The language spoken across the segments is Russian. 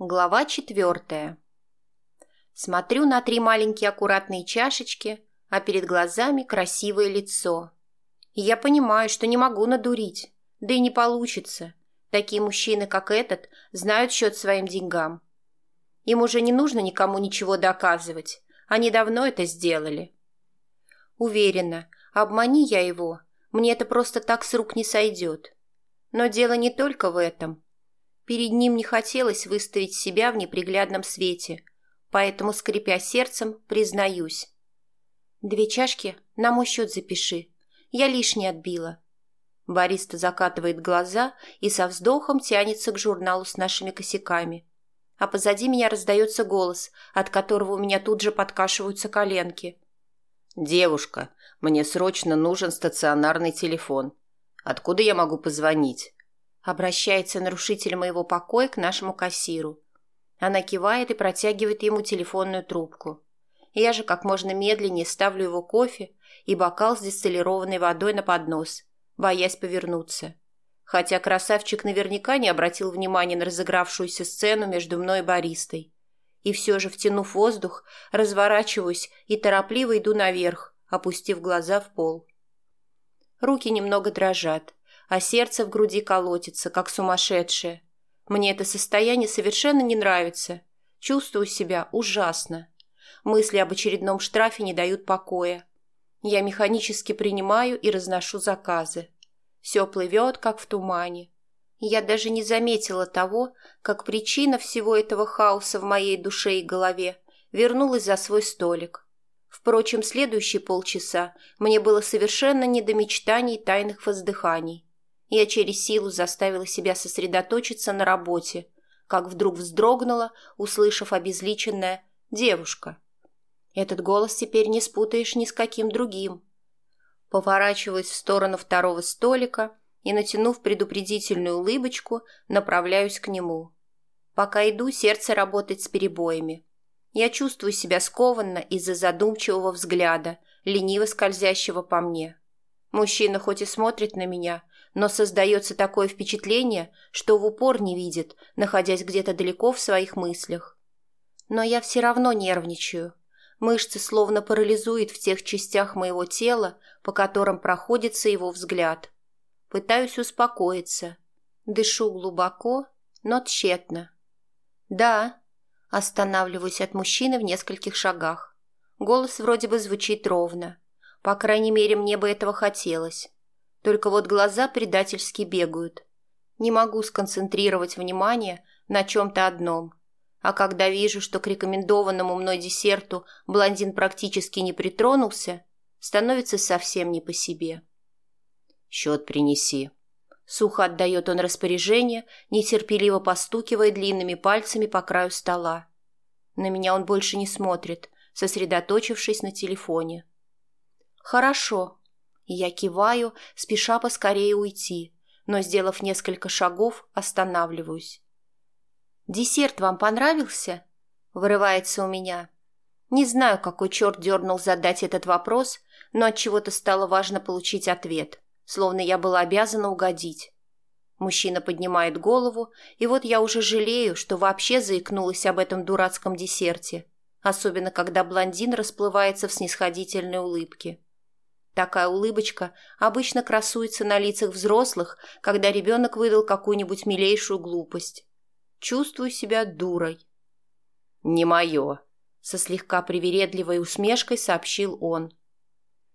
Глава четвертая. Смотрю на три маленькие аккуратные чашечки, а перед глазами красивое лицо. Я понимаю, что не могу надурить, да и не получится. Такие мужчины, как этот, знают счет своим деньгам. Им уже не нужно никому ничего доказывать, они давно это сделали. Уверена, обмани я его, мне это просто так с рук не сойдет. Но дело не только в этом – Перед ним не хотелось выставить себя в неприглядном свете, поэтому, скрипя сердцем, признаюсь. «Две чашки на мой счет запиши. Я лишнее отбила». Бариста закатывает глаза и со вздохом тянется к журналу с нашими косяками. А позади меня раздается голос, от которого у меня тут же подкашиваются коленки. «Девушка, мне срочно нужен стационарный телефон. Откуда я могу позвонить?» Обращается нарушитель моего покоя к нашему кассиру. Она кивает и протягивает ему телефонную трубку. Я же как можно медленнее ставлю его кофе и бокал с дистиллированной водой на поднос, боясь повернуться. Хотя красавчик наверняка не обратил внимания на разыгравшуюся сцену между мной и баристой. И все же, втянув воздух, разворачиваюсь и торопливо иду наверх, опустив глаза в пол. Руки немного дрожат а сердце в груди колотится, как сумасшедшее. Мне это состояние совершенно не нравится. Чувствую себя ужасно. Мысли об очередном штрафе не дают покоя. Я механически принимаю и разношу заказы. Все плывет, как в тумане. Я даже не заметила того, как причина всего этого хаоса в моей душе и голове вернулась за свой столик. Впрочем, следующие полчаса мне было совершенно не до мечтаний тайных воздыханий. Я через силу заставила себя сосредоточиться на работе, как вдруг вздрогнула, услышав обезличенное «девушка». Этот голос теперь не спутаешь ни с каким другим. Поворачиваюсь в сторону второго столика и, натянув предупредительную улыбочку, направляюсь к нему. Пока иду, сердце работает с перебоями. Я чувствую себя скованно из-за задумчивого взгляда, лениво скользящего по мне. Мужчина хоть и смотрит на меня, но создается такое впечатление, что в упор не видит, находясь где-то далеко в своих мыслях. Но я все равно нервничаю. Мышцы словно парализуют в тех частях моего тела, по которым проходится его взгляд. Пытаюсь успокоиться. Дышу глубоко, но тщетно. «Да», — останавливаюсь от мужчины в нескольких шагах. Голос вроде бы звучит ровно. По крайней мере, мне бы этого хотелось. Только вот глаза предательски бегают. Не могу сконцентрировать внимание на чем-то одном. А когда вижу, что к рекомендованному мной десерту блондин практически не притронулся, становится совсем не по себе. «Счет принеси». Сухо отдает он распоряжение, нетерпеливо постукивая длинными пальцами по краю стола. На меня он больше не смотрит, сосредоточившись на телефоне. «Хорошо», я киваю, спеша поскорее уйти, но, сделав несколько шагов, останавливаюсь. «Десерт вам понравился?» — вырывается у меня. Не знаю, какой черт дернул задать этот вопрос, но от чего то стало важно получить ответ, словно я была обязана угодить. Мужчина поднимает голову, и вот я уже жалею, что вообще заикнулась об этом дурацком десерте, особенно когда блондин расплывается в снисходительной улыбке. Такая улыбочка обычно красуется на лицах взрослых, когда ребенок выдал какую-нибудь милейшую глупость. Чувствую себя дурой. «Не мое», — со слегка привередливой усмешкой сообщил он.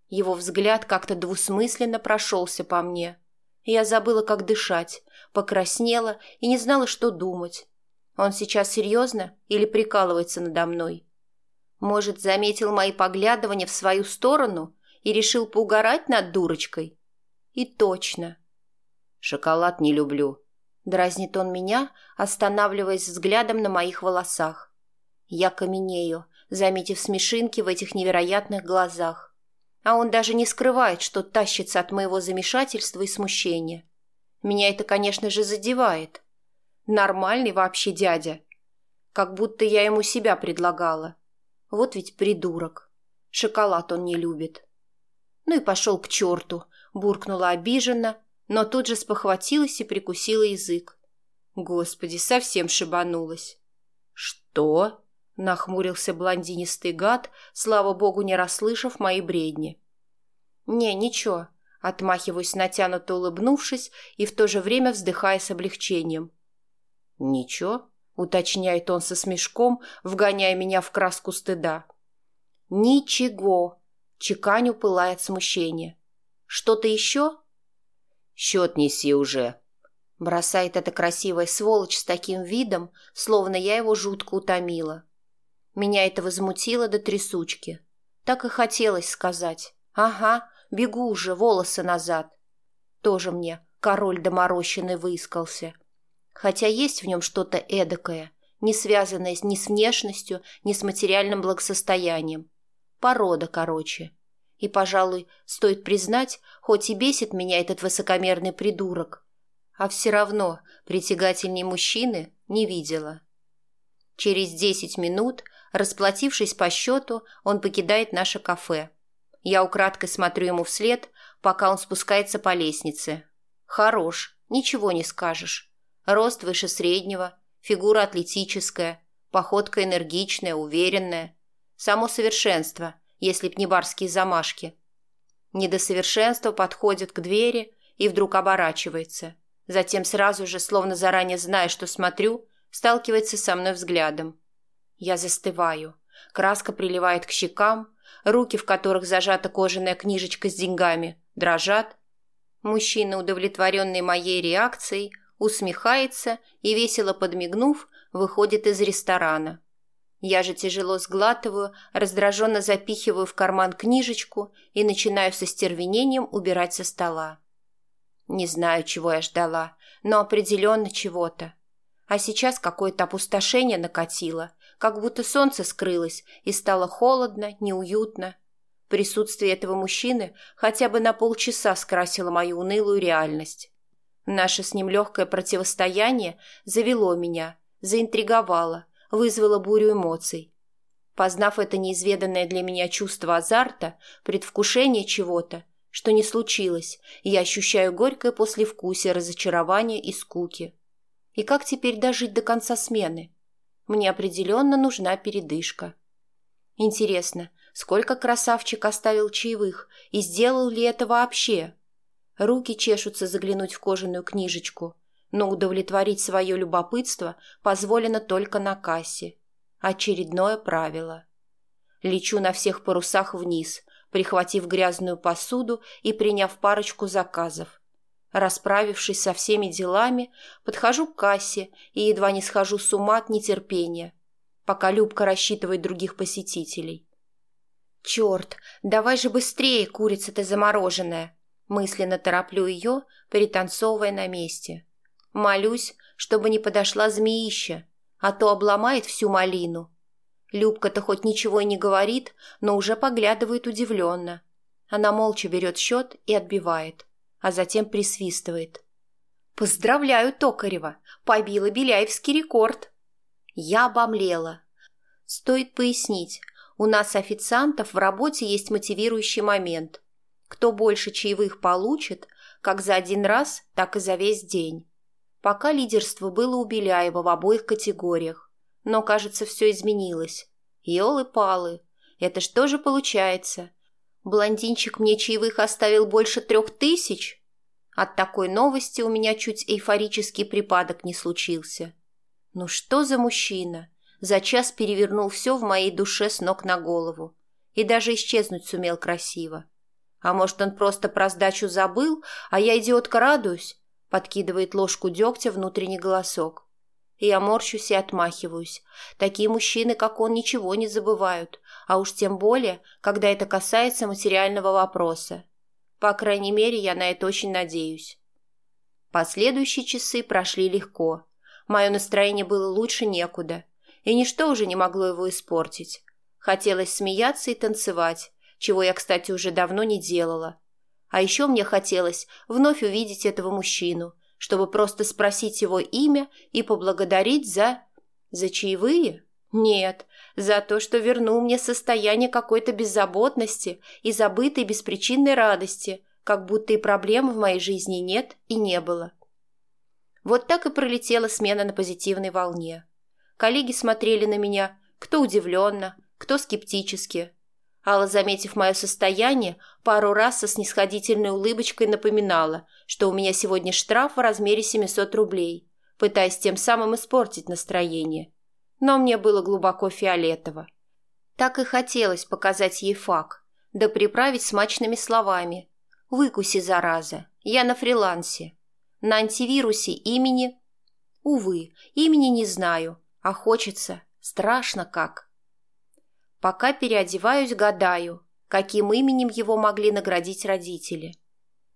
Его взгляд как-то двусмысленно прошелся по мне. Я забыла, как дышать, покраснела и не знала, что думать. Он сейчас серьезно или прикалывается надо мной? Может, заметил мои поглядывания в свою сторону и решил поугарать над дурочкой. И точно. Шоколад не люблю. Дразнит он меня, останавливаясь взглядом на моих волосах. Я каменею, заметив смешинки в этих невероятных глазах. А он даже не скрывает, что тащится от моего замешательства и смущения. Меня это, конечно же, задевает. Нормальный вообще дядя. Как будто я ему себя предлагала. Вот ведь придурок. Шоколад он не любит. Ну и пошел к черту, буркнула обиженно, но тут же спохватилась и прикусила язык. Господи, совсем шибанулась. «Что?» — нахмурился блондинистый гад, слава богу, не расслышав мои бредни. «Не, ничего», — отмахиваюсь, натянуто улыбнувшись и в то же время вздыхая с облегчением. «Ничего?» — уточняет он со смешком, вгоняя меня в краску стыда. «Ничего!» — чеканю пылает смущение. «Что-то еще?» «Счет неси уже!» Бросает эта красивая сволочь с таким видом, словно я его жутко утомила. Меня это возмутило до трясучки. Так и хотелось сказать. «Ага, бегу уже, волосы назад». Тоже мне король доморощенный выискался. Хотя есть в нем что-то эдакое, не связанное ни с внешностью, ни с материальным благосостоянием. Порода, короче. И, пожалуй, стоит признать, хоть и бесит меня этот высокомерный придурок, а все равно притягательней мужчины не видела. Через десять минут, расплатившись по счету, он покидает наше кафе. Я украдкой смотрю ему вслед, пока он спускается по лестнице. Хорош, ничего не скажешь. Рост выше среднего, фигура атлетическая, походка энергичная, уверенная. Само совершенство, если б не барские замашки. Не до совершенства подходит к двери и вдруг оборачивается. Затем сразу же, словно заранее зная, что смотрю, сталкивается со мной взглядом. Я застываю. Краска приливает к щекам, руки, в которых зажата кожаная книжечка с деньгами, дрожат. Мужчина, удовлетворенный моей реакцией, усмехается и, весело подмигнув, выходит из ресторана. Я же тяжело сглатываю, раздраженно запихиваю в карман книжечку и начинаю со стервенением убирать со стола. Не знаю, чего я ждала, но определенно чего-то. А сейчас какое-то опустошение накатило, как будто солнце скрылось и стало холодно, неуютно. Присутствие этого мужчины хотя бы на полчаса скрасило мою унылую реальность. Наше с ним легкое противостояние завело меня, заинтриговало, вызвало бурю эмоций. Познав это неизведанное для меня чувство азарта, предвкушение чего-то, что не случилось, я ощущаю горькое послевкусие разочарования и скуки. И как теперь дожить до конца смены? Мне определенно нужна передышка. Интересно, сколько красавчик оставил чаевых и сделал ли это вообще? Руки чешутся заглянуть в кожаную книжечку, но удовлетворить свое любопытство позволено только на кассе. Очередное правило. Лечу на всех парусах вниз, прихватив грязную посуду и приняв парочку заказов. Расправившись со всеми делами, подхожу к кассе и едва не схожу с ума от нетерпения, пока Любка рассчитывает других посетителей. «Черт, давай же быстрее, курица ты замороженная!» Мысленно тороплю ее, перетанцовывая на месте. Молюсь, чтобы не подошла змеища, а то обломает всю малину. Любка-то хоть ничего и не говорит, но уже поглядывает удивленно. Она молча берет счет и отбивает, а затем присвистывает. «Поздравляю, Токарева! Побила Беляевский рекорд!» Я обомлела. Стоит пояснить, у нас официантов в работе есть мотивирующий момент. Кто больше чаевых получит, как за один раз, так и за весь день. Пока лидерство было у Беляева в обоих категориях. Но, кажется, все изменилось. Елы-палы, это что же получается? Блондинчик мне чаевых оставил больше трех тысяч? От такой новости у меня чуть эйфорический припадок не случился. Ну что за мужчина? За час перевернул все в моей душе с ног на голову. И даже исчезнуть сумел красиво. А может, он просто про сдачу забыл, а я, идиотка, радуюсь? Подкидывает ложку дегтя внутренний голосок. Я морщусь и отмахиваюсь. Такие мужчины, как он, ничего не забывают, а уж тем более, когда это касается материального вопроса. По крайней мере, я на это очень надеюсь. Последующие часы прошли легко. Мое настроение было лучше некуда, и ничто уже не могло его испортить. Хотелось смеяться и танцевать, чего я, кстати, уже давно не делала, а еще мне хотелось вновь увидеть этого мужчину, чтобы просто спросить его имя и поблагодарить за... За чаевые? Нет, за то, что вернул мне состояние какой-то беззаботности и забытой беспричинной радости, как будто и проблем в моей жизни нет и не было. Вот так и пролетела смена на позитивной волне. Коллеги смотрели на меня, кто удивленно, кто скептически. Алла, заметив мое состояние, пару раз со снисходительной улыбочкой напоминала, что у меня сегодня штраф в размере 700 рублей, пытаясь тем самым испортить настроение. Но мне было глубоко фиолетово. Так и хотелось показать ей факт, да приправить смачными словами. «Выкуси, зараза, я на фрилансе. На антивирусе имени...» «Увы, имени не знаю, а хочется, страшно как». Пока переодеваюсь, гадаю, каким именем его могли наградить родители.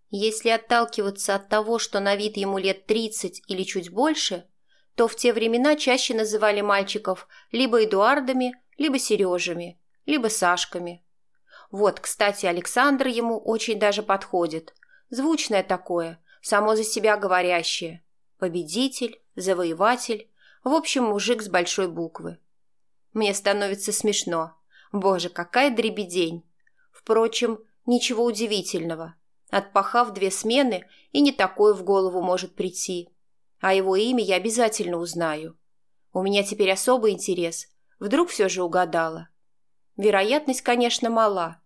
Если отталкиваться от того, что на вид ему лет 30 или чуть больше, то в те времена чаще называли мальчиков либо Эдуардами, либо Сережами, либо Сашками. Вот, кстати, Александр ему очень даже подходит. Звучное такое, само за себя говорящее. Победитель, завоеватель, в общем, мужик с большой буквы. Мне становится смешно. Боже, какая дребедень! Впрочем, ничего удивительного. Отпахав две смены, и не такое в голову может прийти. А его имя я обязательно узнаю. У меня теперь особый интерес. Вдруг все же угадала. Вероятность, конечно, мала.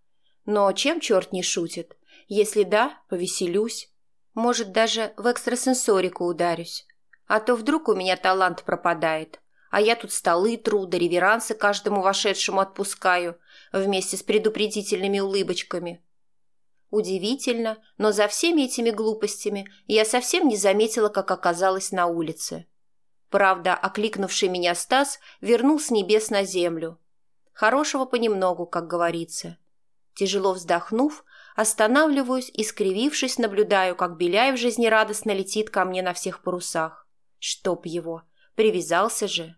Но чем черт не шутит? Если да, повеселюсь. Может, даже в экстрасенсорику ударюсь. А то вдруг у меня талант пропадает а я тут столы тру, да реверансы каждому вошедшему отпускаю, вместе с предупредительными улыбочками. Удивительно, но за всеми этими глупостями я совсем не заметила, как оказалась на улице. Правда, окликнувший меня Стас вернул с небес на землю. Хорошего понемногу, как говорится. Тяжело вздохнув, останавливаюсь и, скривившись, наблюдаю, как Беляев жизнерадостно летит ко мне на всех парусах. Чтоб его! Привязался же!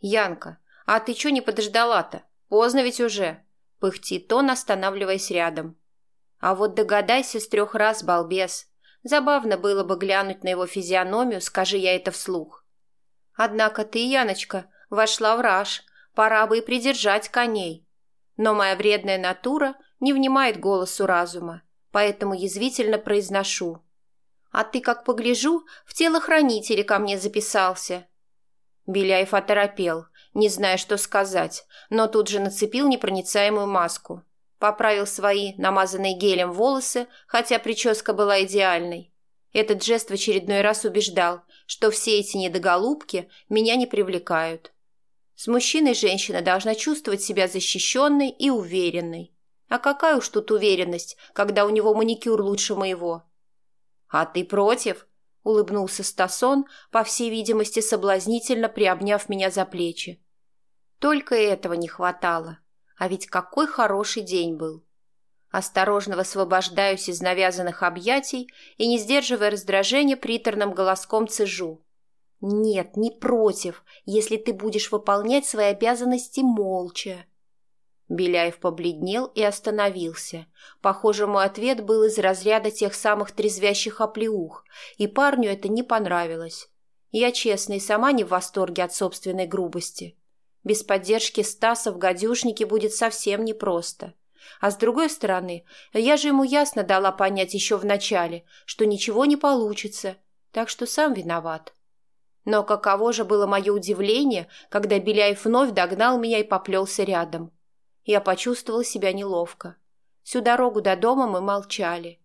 «Янка, а ты чё не подождала-то? Поздно ведь уже!» — пыхтит он, останавливаясь рядом. «А вот догадайся с трех раз, балбес. Забавно было бы глянуть на его физиономию, скажи я это вслух. Однако ты, Яночка, вошла в раж, пора бы и придержать коней. Но моя вредная натура не внимает голосу разума, поэтому язвительно произношу. А ты, как погляжу, в телохранителе ко мне записался. Беляев оторопел, не зная, что сказать, но тут же нацепил непроницаемую маску. Поправил свои, намазанные гелем, волосы, хотя прическа была идеальной. Этот жест в очередной раз убеждал, что все эти недоголубки меня не привлекают. С мужчиной женщина должна чувствовать себя защищенной и уверенной. А какая уж тут уверенность, когда у него маникюр лучше моего? «А ты против?» — улыбнулся Стасон, по всей видимости, соблазнительно приобняв меня за плечи. Только этого не хватало. А ведь какой хороший день был. Осторожно высвобождаюсь из навязанных объятий и, не сдерживая раздражения, приторным голоском цежу. «Нет, не против, если ты будешь выполнять свои обязанности молча». Беляев побледнел и остановился. Похоже, мой ответ был из разряда тех самых трезвящих оплеух, и парню это не понравилось. Я, честно, и сама не в восторге от собственной грубости. Без поддержки Стаса в гадюшнике будет совсем непросто. А с другой стороны, я же ему ясно дала понять еще в начале, что ничего не получится, так что сам виноват. Но каково же было мое удивление, когда Беляев вновь догнал меня и поплелся рядом. Я почувствовала себя неловко. Всю дорогу до дома мы молчали.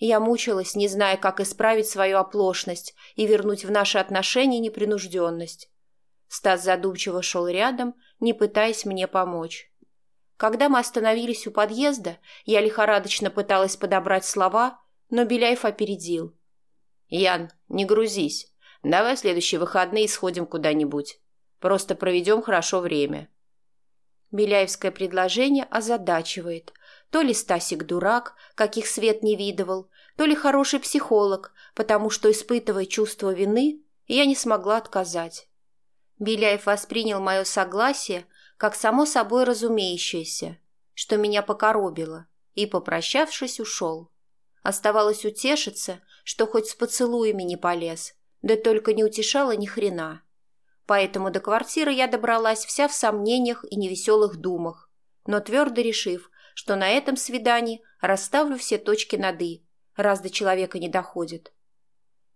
Я мучилась, не зная, как исправить свою оплошность и вернуть в наши отношения непринужденность. Стас задумчиво шел рядом, не пытаясь мне помочь. Когда мы остановились у подъезда, я лихорадочно пыталась подобрать слова, но Беляев опередил. «Ян, не грузись. Давай в следующие выходные сходим куда-нибудь. Просто проведем хорошо время. Беляевское предложение озадачивает. То ли Стасик дурак, каких свет не видывал, то ли хороший психолог, потому что, испытывая чувство вины, я не смогла отказать. Беляев воспринял мое согласие как само собой разумеющееся, что меня покоробило, и, попрощавшись, ушел. Оставалось утешиться, что хоть с поцелуями не полез, да только не утешало ни хрена. Поэтому до квартиры я добралась вся в сомнениях и невеселых думах, но твердо решив, что на этом свидании расставлю все точки над «и», раз до человека не доходит.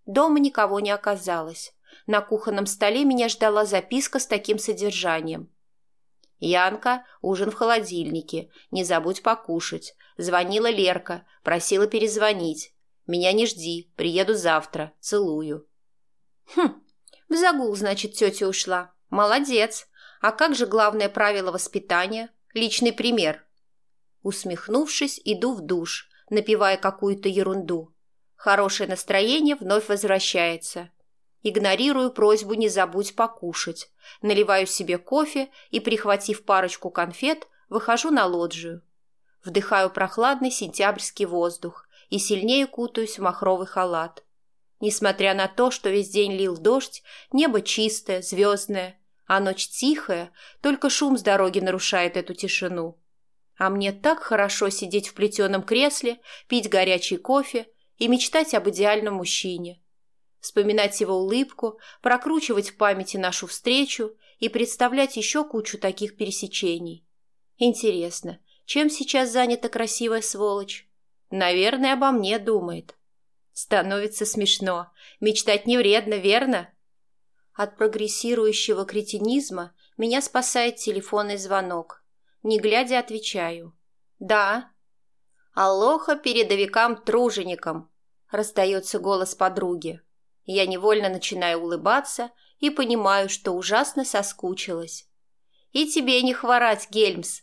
Дома никого не оказалось, на кухонном столе меня ждала записка с таким содержанием. «Янка, ужин в холодильнике. Не забудь покушать. Звонила Лерка, просила перезвонить. Меня не жди, приеду завтра. Целую». «Хм, в загул, значит, тетя ушла. Молодец. А как же главное правило воспитания? Личный пример». Усмехнувшись, иду в душ, напивая какую-то ерунду. Хорошее настроение вновь возвращается. Игнорирую просьбу не забудь покушать. Наливаю себе кофе и, прихватив парочку конфет, выхожу на лоджию. Вдыхаю прохладный сентябрьский воздух и сильнее кутаюсь в махровый халат. Несмотря на то, что весь день лил дождь, небо чистое, звездное, а ночь тихая, только шум с дороги нарушает эту тишину. А мне так хорошо сидеть в плетеном кресле, пить горячий кофе и мечтать об идеальном мужчине вспоминать его улыбку, прокручивать в памяти нашу встречу и представлять еще кучу таких пересечений. Интересно, чем сейчас занята красивая сволочь? Наверное, обо мне думает. Становится смешно. Мечтать не вредно, верно? От прогрессирующего кретинизма меня спасает телефонный звонок. Не глядя, отвечаю. «Да». «Алоха передовикам-труженикам», — раздается голос подруги. Я невольно начинаю улыбаться и понимаю, что ужасно соскучилась. «И тебе не хворать, Гельмс!»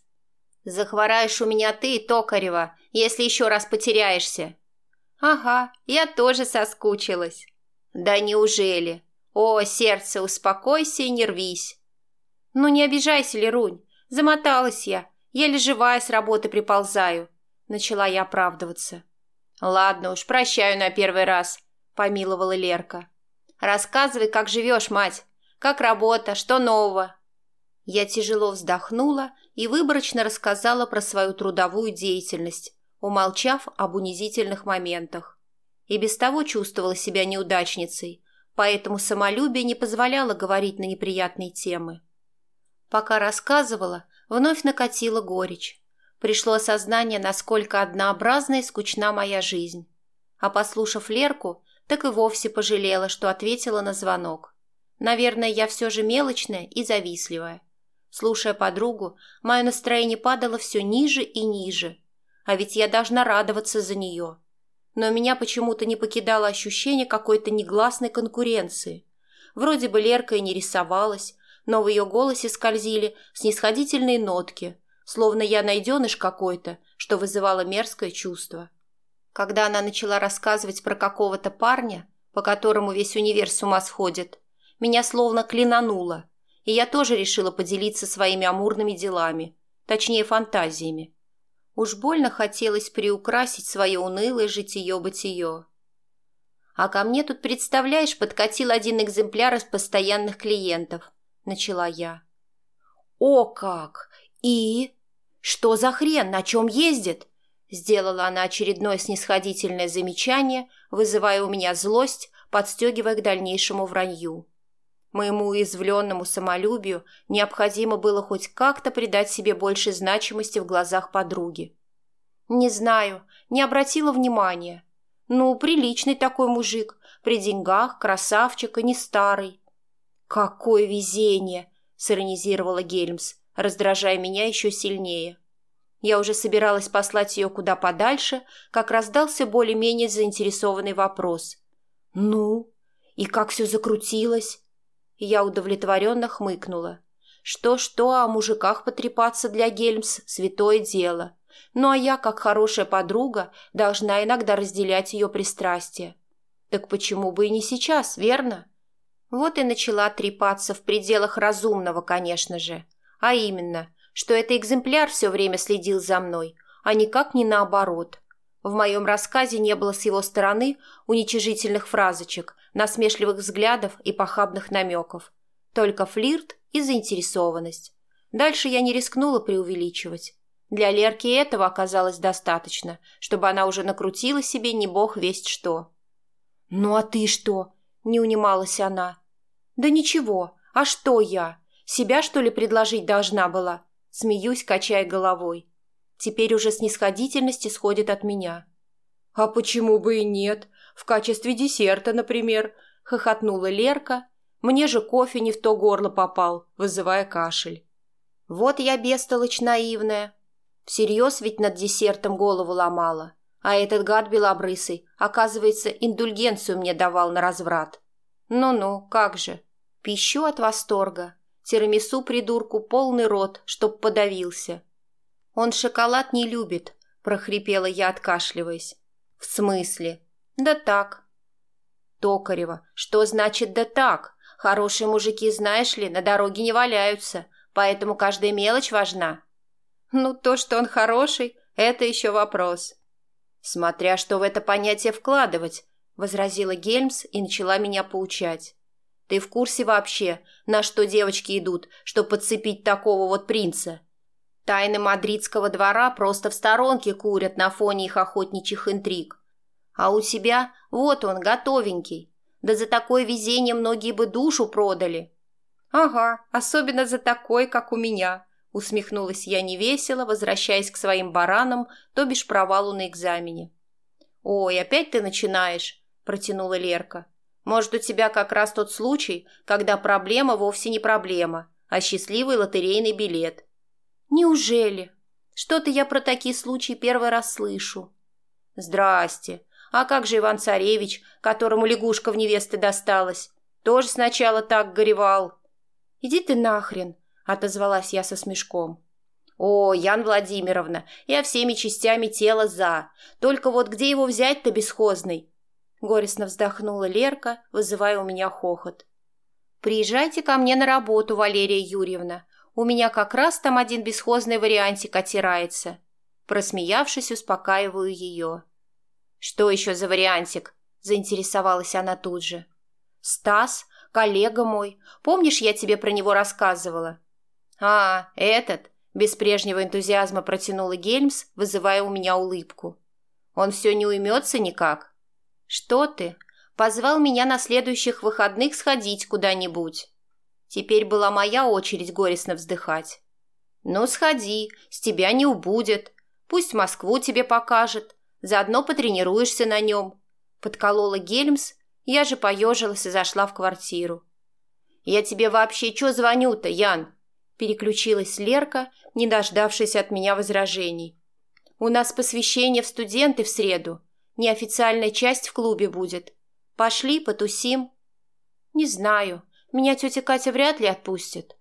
«Захвораешь у меня ты, Токарева, если еще раз потеряешься!» «Ага, я тоже соскучилась!» «Да неужели? О, сердце, успокойся и не рвись!» «Ну не обижайся, Лерунь, замоталась я, еле живая с работы приползаю!» Начала я оправдываться. «Ладно уж, прощаю на первый раз!» помиловала Лерка. «Рассказывай, как живешь, мать. Как работа, что нового?» Я тяжело вздохнула и выборочно рассказала про свою трудовую деятельность, умолчав об унизительных моментах. И без того чувствовала себя неудачницей, поэтому самолюбие не позволяло говорить на неприятные темы. Пока рассказывала, вновь накатила горечь. Пришло осознание, насколько однообразна и скучна моя жизнь. А послушав Лерку, так и вовсе пожалела, что ответила на звонок. Наверное, я все же мелочная и завистливая. Слушая подругу, мое настроение падало все ниже и ниже. А ведь я должна радоваться за нее. Но меня почему-то не покидало ощущение какой-то негласной конкуренции. Вроде бы Лерка и не рисовалась, но в ее голосе скользили снисходительные нотки, словно я найденыш какой-то, что вызывало мерзкое чувство. Когда она начала рассказывать про какого-то парня, по которому весь универ с ума сходит, меня словно клинануло, и я тоже решила поделиться своими амурными делами, точнее фантазиями. Уж больно хотелось приукрасить свое унылое житие-бытие. А ко мне тут, представляешь, подкатил один экземпляр из постоянных клиентов, начала я. О как! И? Что за хрен, на чем ездит? Сделала она очередное снисходительное замечание, вызывая у меня злость, подстегивая к дальнейшему вранью. Моему уязвленному самолюбию необходимо было хоть как-то придать себе больше значимости в глазах подруги. «Не знаю, не обратила внимания. Ну, приличный такой мужик, при деньгах, красавчик и не старый». «Какое везение!» — сиронизировала Гельмс, раздражая меня еще сильнее. Я уже собиралась послать ее куда подальше, как раздался более-менее заинтересованный вопрос. «Ну? И как все закрутилось?» Я удовлетворенно хмыкнула. Что-что, а о мужиках потрепаться для Гельмс – святое дело. Ну а я, как хорошая подруга, должна иногда разделять ее пристрастие. Так почему бы и не сейчас, верно? Вот и начала трепаться в пределах разумного, конечно же. А именно – что это экземпляр все время следил за мной, а никак не наоборот. В моем рассказе не было с его стороны уничижительных фразочек, насмешливых взглядов и похабных намеков. Только флирт и заинтересованность. Дальше я не рискнула преувеличивать. Для Лерки этого оказалось достаточно, чтобы она уже накрутила себе не бог весть что. «Ну а ты что?» – не унималась она. «Да ничего. А что я? Себя, что ли, предложить должна была? Смеюсь, качая головой. Теперь уже снисходительность исходит от меня. «А почему бы и нет? В качестве десерта, например», — хохотнула Лерка Мне же кофе не в то горло попал, вызывая кашель. Вот я бестолочь наивная. Всерьез ведь над десертом голову ломала. А этот гад белобрысый, оказывается, индульгенцию мне давал на разврат. Ну-ну, как же. Пищу от восторга. Тирамису придурку полный рот, чтоб подавился. Он шоколад не любит, прохрипела я, откашливаясь. В смысле? Да так. Токарева, что значит «да так»? Хорошие мужики, знаешь ли, на дороге не валяются, поэтому каждая мелочь важна. Ну, то, что он хороший, это еще вопрос. Смотря что в это понятие вкладывать, возразила Гельмс и начала меня поучать. Ты в курсе вообще, на что девочки идут, чтобы подцепить такого вот принца? Тайны мадридского двора просто в сторонке курят на фоне их охотничьих интриг. А у тебя вот он, готовенький. Да за такое везение многие бы душу продали. Ага, особенно за такой, как у меня, усмехнулась я невесело, возвращаясь к своим баранам, то бишь провалу на экзамене. Ой, опять ты начинаешь, протянула Лерка. Может, у тебя как раз тот случай, когда проблема вовсе не проблема, а счастливый лотерейный билет. Неужели? Что-то я про такие случаи первый раз слышу. Здрасте. А как же Иван-Царевич, которому лягушка в невесты досталась? Тоже сначала так горевал. «Иди ты нахрен!» — отозвалась я со смешком. «О, Ян Владимировна, я всеми частями тела за. Только вот где его взять-то бесхозный?» Горестно вздохнула Лерка, вызывая у меня хохот. «Приезжайте ко мне на работу, Валерия Юрьевна. У меня как раз там один бесхозный вариантик отирается». Просмеявшись, успокаиваю ее. «Что еще за вариантик?» – заинтересовалась она тут же. «Стас, коллега мой. Помнишь, я тебе про него рассказывала?» «А, этот?» – без прежнего энтузиазма протянула Гельмс, вызывая у меня улыбку. «Он все не уймется никак?» «Что ты? Позвал меня на следующих выходных сходить куда-нибудь». Теперь была моя очередь горестно вздыхать. «Ну, сходи, с тебя не убудет. Пусть Москву тебе покажет. Заодно потренируешься на нем. Подколола Гельмс, я же поежилась и зашла в квартиру. «Я тебе вообще чё звоню-то, Ян?» Переключилась Лерка, не дождавшись от меня возражений. «У нас посвящение в студенты в среду. Неофициальная часть в клубе будет. Пошли, потусим». «Не знаю. Меня тетя Катя вряд ли отпустит».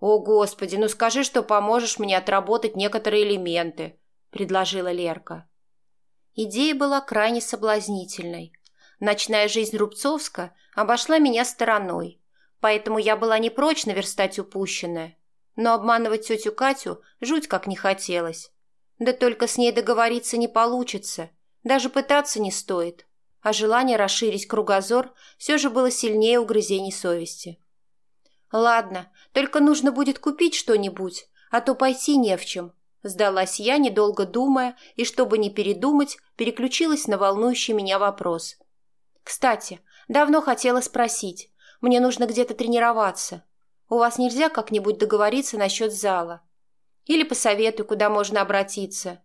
«О, Господи, ну скажи, что поможешь мне отработать некоторые элементы», — предложила Лерка. Идея была крайне соблазнительной. Ночная жизнь Рубцовска обошла меня стороной, поэтому я была не прочь наверстать упущенное. Но обманывать тетю Катю жуть как не хотелось. Да только с ней договориться не получится, даже пытаться не стоит. А желание расширить кругозор все же было сильнее угрызений совести. «Ладно, только нужно будет купить что-нибудь, а то пойти не в чем», Сдалась я, недолго думая, и, чтобы не передумать, переключилась на волнующий меня вопрос. «Кстати, давно хотела спросить. Мне нужно где-то тренироваться. У вас нельзя как-нибудь договориться насчет зала? Или посоветуй, куда можно обратиться?»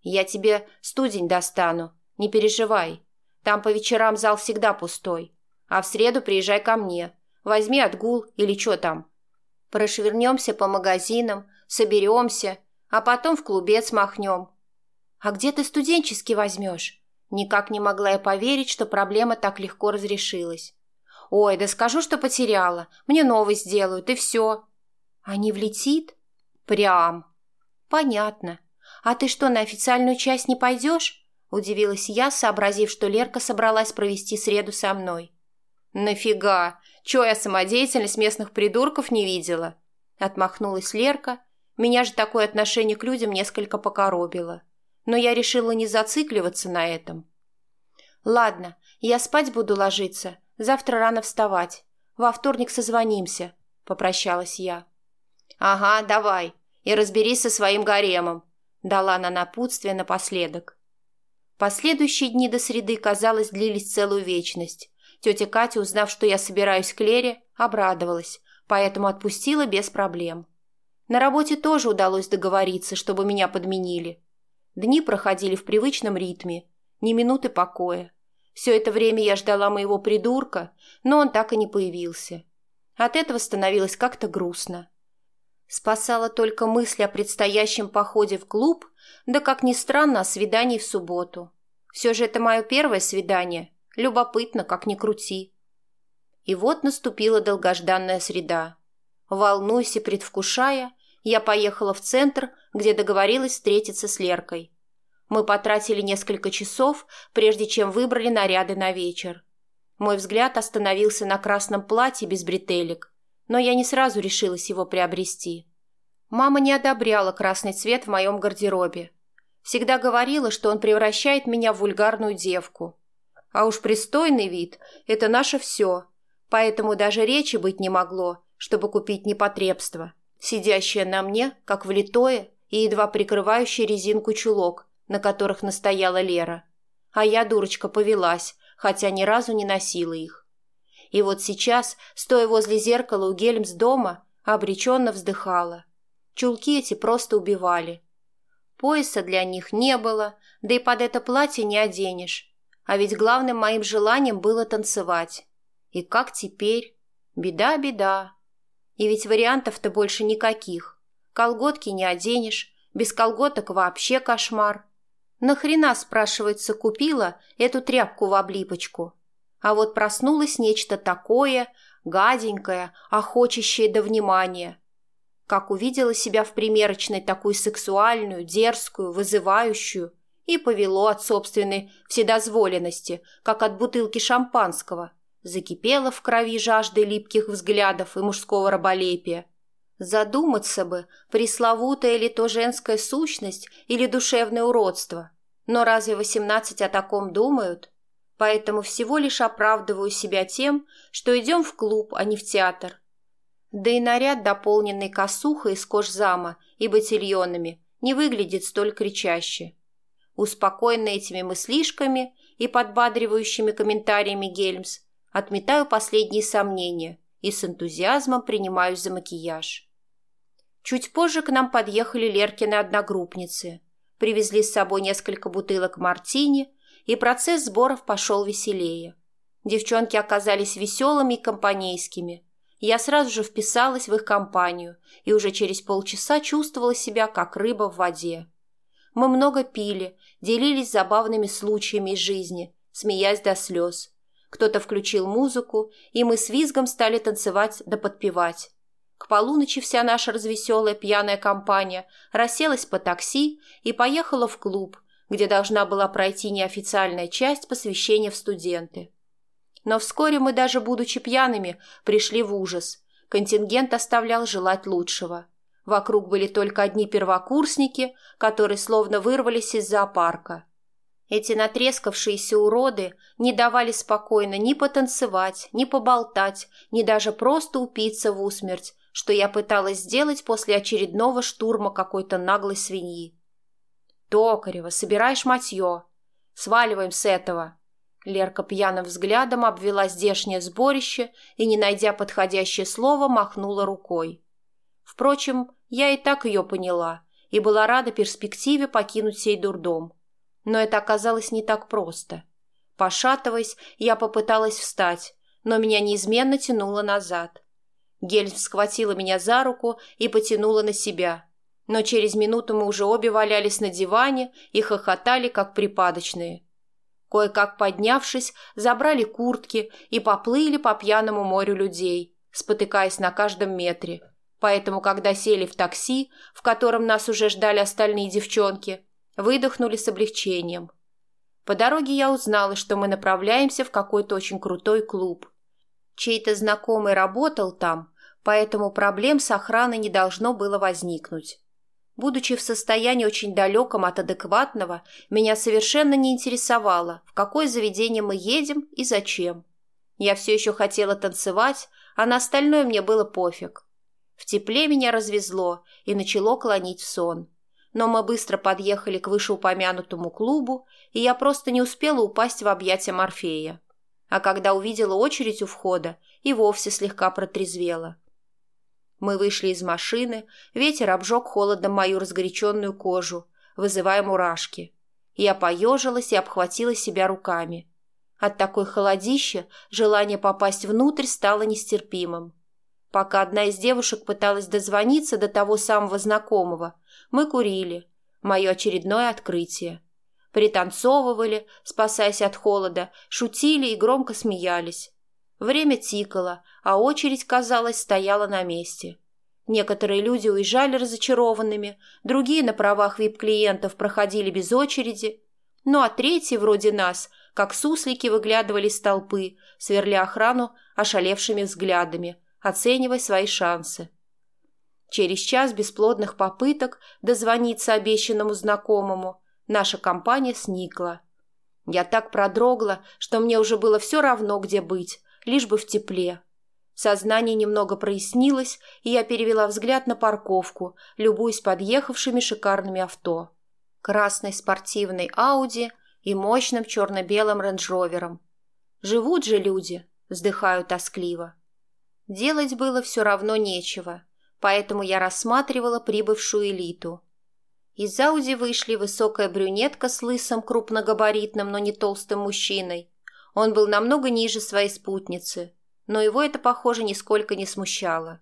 «Я тебе студень достану, не переживай. Там по вечерам зал всегда пустой. А в среду приезжай ко мне. Возьми отгул или что там. Прошвернемся по магазинам, соберемся» а потом в клубец махнем. А где ты студенческий возьмешь? Никак не могла я поверить, что проблема так легко разрешилась. Ой, да скажу, что потеряла. Мне новый сделают, и все. А не влетит? Прям. Понятно. А ты что, на официальную часть не пойдешь? Удивилась я, сообразив, что Лерка собралась провести среду со мной. «Нафига? Чё, я самодеятельность местных придурков не видела?» Отмахнулась Лерка, меня же такое отношение к людям несколько покоробило. Но я решила не зацикливаться на этом. «Ладно, я спать буду ложиться. Завтра рано вставать. Во вторник созвонимся», — попрощалась я. «Ага, давай. И разберись со своим гаремом», — дала она напутствие напоследок. Последующие дни до среды, казалось, длились целую вечность. Тетя Катя, узнав, что я собираюсь к Лере, обрадовалась, поэтому отпустила без проблем. На работе тоже удалось договориться, чтобы меня подменили. Дни проходили в привычном ритме, ни минуты покоя. Все это время я ждала моего придурка, но он так и не появился. От этого становилось как-то грустно. Спасала только мысль о предстоящем походе в клуб, да, как ни странно, о свидании в субботу. Все же это мое первое свидание. Любопытно, как ни крути. И вот наступила долгожданная среда. Волнуясь и предвкушая, я поехала в центр, где договорилась встретиться с Леркой. Мы потратили несколько часов, прежде чем выбрали наряды на вечер. Мой взгляд остановился на красном платье без бретелек, но я не сразу решилась его приобрести. Мама не одобряла красный цвет в моем гардеробе. Всегда говорила, что он превращает меня в вульгарную девку. А уж пристойный вид – это наше все, поэтому даже речи быть не могло, чтобы купить непотребство, сидящее на мне, как влитое и едва прикрывающее резинку чулок, на которых настояла Лера. А я, дурочка, повелась, хотя ни разу не носила их. И вот сейчас, стоя возле зеркала у Гельмс дома, обреченно вздыхала. Чулки эти просто убивали. Пояса для них не было, да и под это платье не оденешь. А ведь главным моим желанием было танцевать. И как теперь? Беда, беда. И ведь вариантов-то больше никаких. Колготки не оденешь, без колготок вообще кошмар. Нахрена, спрашивается, купила эту тряпку в облипочку? А вот проснулось нечто такое, гаденькое, охочащее до внимания. Как увидела себя в примерочной такую сексуальную, дерзкую, вызывающую, и повело от собственной вседозволенности, как от бутылки шампанского. Закипела в крови жаждой липких взглядов и мужского раболепия. Задуматься бы, пресловутая ли то женская сущность или душевное уродство. Но разве восемнадцать о таком думают? Поэтому всего лишь оправдываю себя тем, что идем в клуб, а не в театр. Да и наряд, дополненный косухой из кожзама и ботильонами, не выглядит столь кричаще. Успокоенный этими мыслишками и подбадривающими комментариями Гельмс, отметаю последние сомнения и с энтузиазмом принимаюсь за макияж. Чуть позже к нам подъехали Леркины одногруппницы, привезли с собой несколько бутылок мартини, и процесс сборов пошел веселее. Девчонки оказались веселыми и компанейскими. Я сразу же вписалась в их компанию и уже через полчаса чувствовала себя как рыба в воде. Мы много пили, делились забавными случаями из жизни, смеясь до слез. Кто-то включил музыку, и мы с визгом стали танцевать да подпевать. К полуночи вся наша развеселая пьяная компания расселась по такси и поехала в клуб, где должна была пройти неофициальная часть посвящения в студенты. Но вскоре мы, даже будучи пьяными, пришли в ужас. Контингент оставлял желать лучшего – Вокруг были только одни первокурсники, которые словно вырвались из зоопарка. Эти натрескавшиеся уроды не давали спокойно ни потанцевать, ни поболтать, ни даже просто упиться в усмерть, что я пыталась сделать после очередного штурма какой-то наглой свиньи. «Токарева, собираешь матье. Сваливаем с этого». Лерка пьяным взглядом обвела здешнее сборище и, не найдя подходящее слово, махнула рукой. Впрочем, я и так ее поняла и была рада перспективе покинуть сей дурдом. Но это оказалось не так просто. Пошатываясь, я попыталась встать, но меня неизменно тянуло назад. Гельм схватила меня за руку и потянула на себя. Но через минуту мы уже обе валялись на диване и хохотали, как припадочные. Кое-как поднявшись, забрали куртки и поплыли по пьяному морю людей, спотыкаясь на каждом метре – Поэтому, когда сели в такси, в котором нас уже ждали остальные девчонки, выдохнули с облегчением. По дороге я узнала, что мы направляемся в какой-то очень крутой клуб. Чей-то знакомый работал там, поэтому проблем с охраной не должно было возникнуть. Будучи в состоянии очень далеком от адекватного, меня совершенно не интересовало, в какое заведение мы едем и зачем. Я все еще хотела танцевать, а на остальное мне было пофиг. В тепле меня развезло и начало клонить в сон. Но мы быстро подъехали к вышеупомянутому клубу, и я просто не успела упасть в объятия Морфея. А когда увидела очередь у входа, и вовсе слегка протрезвела. Мы вышли из машины, ветер обжег холодом мою разгоряченную кожу, вызывая мурашки. Я поежилась и обхватила себя руками. От такой холодища желание попасть внутрь стало нестерпимым. Пока одна из девушек пыталась дозвониться до того самого знакомого, мы курили. Мое очередное открытие. Пританцовывали, спасаясь от холода, шутили и громко смеялись. Время тикало, а очередь, казалось, стояла на месте. Некоторые люди уезжали разочарованными, другие на правах вип-клиентов проходили без очереди, ну а третьи, вроде нас, как суслики, выглядывали из толпы, сверля охрану ошалевшими взглядами, оценивая свои шансы. Через час бесплодных попыток дозвониться обещанному знакомому наша компания сникла. Я так продрогла, что мне уже было все равно, где быть, лишь бы в тепле. Сознание немного прояснилось, и я перевела взгляд на парковку, любуясь подъехавшими шикарными авто. Красной спортивной Ауди и мощным черно-белым рейндж-ровером. Живут же люди, вздыхаю тоскливо. Делать было все равно нечего, поэтому я рассматривала прибывшую элиту. Из Ауди вышли высокая брюнетка с лысым крупногабаритным, но не толстым мужчиной. Он был намного ниже своей спутницы, но его это, похоже, нисколько не смущало.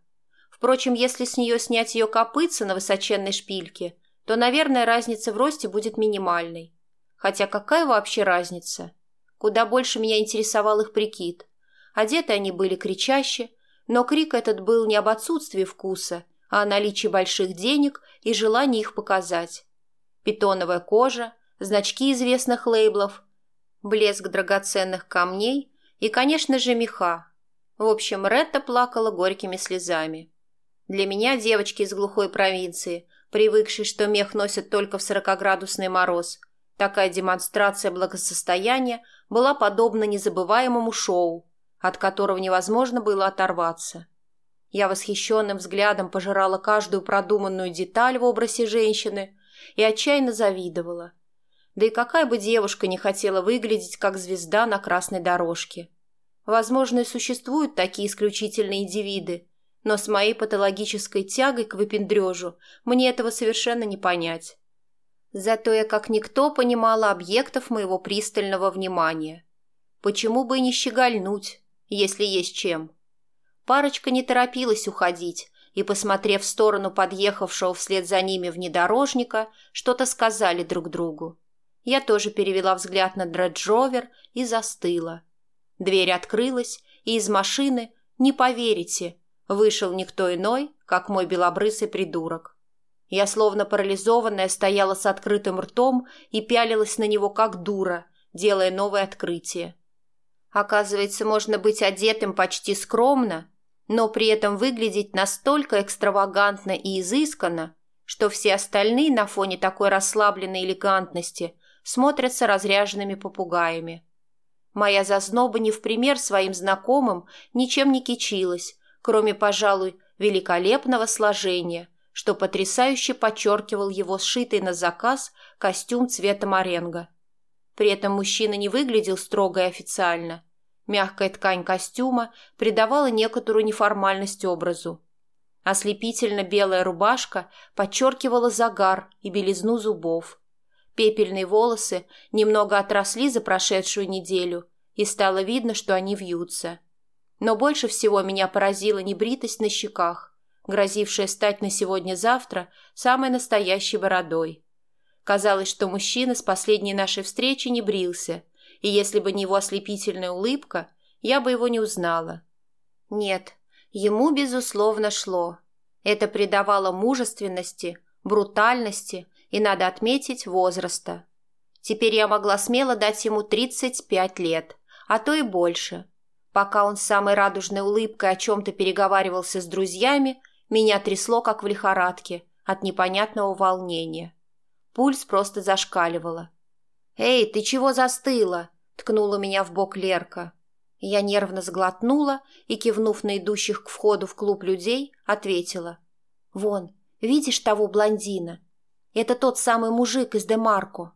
Впрочем, если с нее снять ее копытца на высоченной шпильке, то, наверное, разница в росте будет минимальной. Хотя какая вообще разница? Куда больше меня интересовал их прикид. Одеты они были кричаще, но крик этот был не об отсутствии вкуса, а о наличии больших денег и желании их показать. Питоновая кожа, значки известных лейблов, блеск драгоценных камней и, конечно же, меха. В общем, Ретта плакала горькими слезами. Для меня, девочки из глухой провинции, привыкшей, что мех носят только в сорокоградусный мороз, такая демонстрация благосостояния была подобна незабываемому шоу, от которого невозможно было оторваться. Я восхищенным взглядом пожирала каждую продуманную деталь в образе женщины и отчаянно завидовала. Да и какая бы девушка не хотела выглядеть как звезда на красной дорожке. Возможно, и существуют такие исключительные индивиды, но с моей патологической тягой к выпендрежу мне этого совершенно не понять. Зато я как никто понимала объектов моего пристального внимания. Почему бы и не щегольнуть, если есть чем. Парочка не торопилась уходить и, посмотрев в сторону подъехавшего вслед за ними внедорожника, что-то сказали друг другу. Я тоже перевела взгляд на дреджовер и застыла. Дверь открылась, и из машины, не поверите, вышел никто иной, как мой белобрысый придурок. Я словно парализованная стояла с открытым ртом и пялилась на него как дура, делая новое открытие. Оказывается, можно быть одетым почти скромно, но при этом выглядеть настолько экстравагантно и изысканно, что все остальные на фоне такой расслабленной элегантности смотрятся разряженными попугаями. Моя зазноба не в пример своим знакомым ничем не кичилась, кроме, пожалуй, великолепного сложения, что потрясающе подчеркивал его сшитый на заказ костюм цвета моренго. При этом мужчина не выглядел строго и официально. Мягкая ткань костюма придавала некоторую неформальность образу. Ослепительно белая рубашка подчеркивала загар и белизну зубов. Пепельные волосы немного отросли за прошедшую неделю, и стало видно, что они вьются. Но больше всего меня поразила небритость на щеках, грозившая стать на сегодня-завтра самой настоящей бородой. Казалось, что мужчина с последней нашей встречи не брился – и если бы не его ослепительная улыбка, я бы его не узнала. Нет, ему, безусловно, шло. Это придавало мужественности, брутальности и, надо отметить, возраста. Теперь я могла смело дать ему 35 лет, а то и больше. Пока он с самой радужной улыбкой о чем-то переговаривался с друзьями, меня трясло, как в лихорадке, от непонятного волнения. Пульс просто зашкаливало. «Эй, ты чего застыла?» — ткнула меня в бок Лерка. Я нервно сглотнула и, кивнув на идущих к входу в клуб людей, ответила. «Вон, видишь того блондина? Это тот самый мужик из Демарко».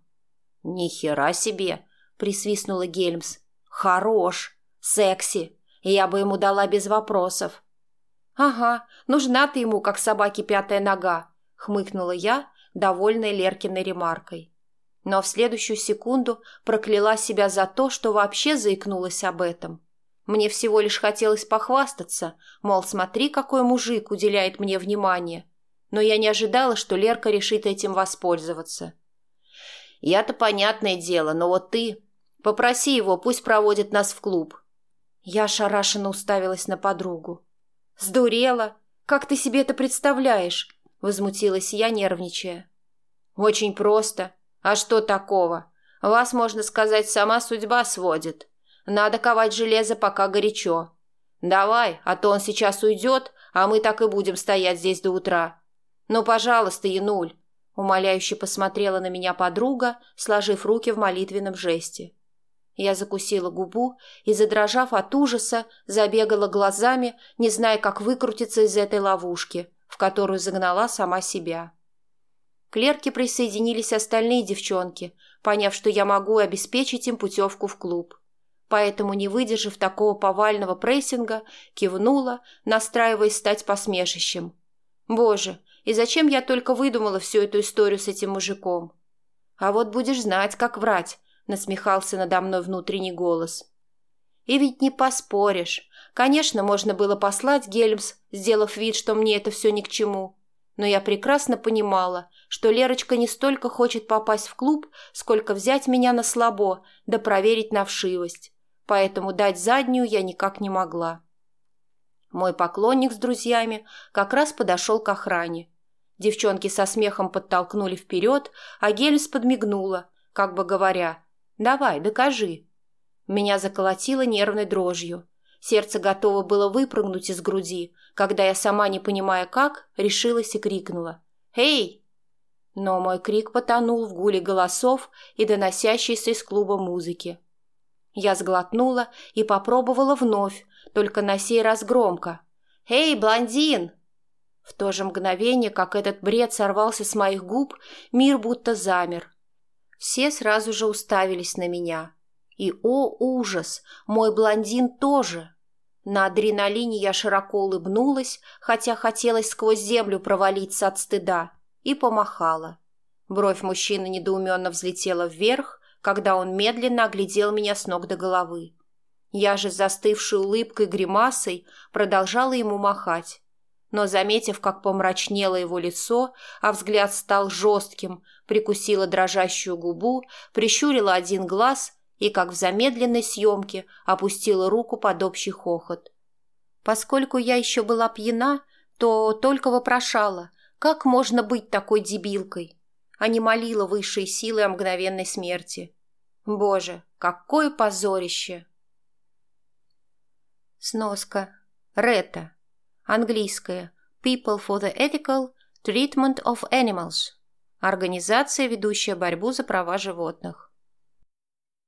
«Ни хера себе!» — присвистнула Гельмс. «Хорош! Секси! Я бы ему дала без вопросов». «Ага, нужна ты ему, как собаке пятая нога», — хмыкнула я, довольная Леркиной ремаркой. Но в следующую секунду прокляла себя за то, что вообще заикнулась об этом. Мне всего лишь хотелось похвастаться, мол, смотри, какой мужик уделяет мне внимание. Но я не ожидала, что Лерка решит этим воспользоваться. Я-то понятное дело, но вот ты... Попроси его, пусть проводит нас в клуб. Я шарашенно уставилась на подругу. «Сдурела? Как ты себе это представляешь?» Возмутилась я, нервничая. «Очень просто. А что такого? Вас, можно сказать, сама судьба сводит. Надо ковать железо, пока горячо. Давай, а то он сейчас уйдет, а мы так и будем стоять здесь до утра. Ну, пожалуйста, Януль, умоляюще посмотрела на меня подруга, сложив руки в молитвенном жесте. Я закусила губу и, задрожав от ужаса, забегала глазами, не зная, как выкрутиться из этой ловушки, в которую загнала сама себя. К Лерке присоединились остальные девчонки, поняв, что я могу обеспечить им путевку в клуб поэтому, не выдержав такого повального прессинга, кивнула, настраиваясь стать посмешищем. «Боже, и зачем я только выдумала всю эту историю с этим мужиком?» «А вот будешь знать, как врать», — насмехался надо мной внутренний голос. «И ведь не поспоришь. Конечно, можно было послать Гельмс, сделав вид, что мне это все ни к чему. Но я прекрасно понимала, что Лерочка не столько хочет попасть в клуб, сколько взять меня на слабо, да проверить на вшивость поэтому дать заднюю я никак не могла. Мой поклонник с друзьями как раз подошел к охране. Девчонки со смехом подтолкнули вперед, а Гельс подмигнула, как бы говоря «Давай, докажи». Меня заколотило нервной дрожью. Сердце готово было выпрыгнуть из груди, когда я, сама не понимая как, решилась и крикнула «Эй!». Но мой крик потонул в гуле голосов и доносящейся из клуба музыки. Я сглотнула и попробовала вновь, только на сей раз громко. «Эй, блондин!» В то же мгновение, как этот бред сорвался с моих губ, мир будто замер. Все сразу же уставились на меня. И, о ужас, мой блондин тоже. На адреналине я широко улыбнулась, хотя хотелось сквозь землю провалиться от стыда, и помахала. Бровь мужчины недоуменно взлетела вверх, когда он медленно оглядел меня с ног до головы. Я же, застывшей улыбкой гримасой, продолжала ему махать. Но, заметив, как помрачнело его лицо, а взгляд стал жестким, прикусила дрожащую губу, прищурила один глаз и, как в замедленной съемке, опустила руку под общий хохот. Поскольку я еще была пьяна, то только вопрошала, как можно быть такой дебилкой а не молила высшей силы о мгновенной смерти. Боже, какое позорище! Сноска. Рета. Английская. People for the Ethical Treatment of Animals. Организация, ведущая борьбу за права животных.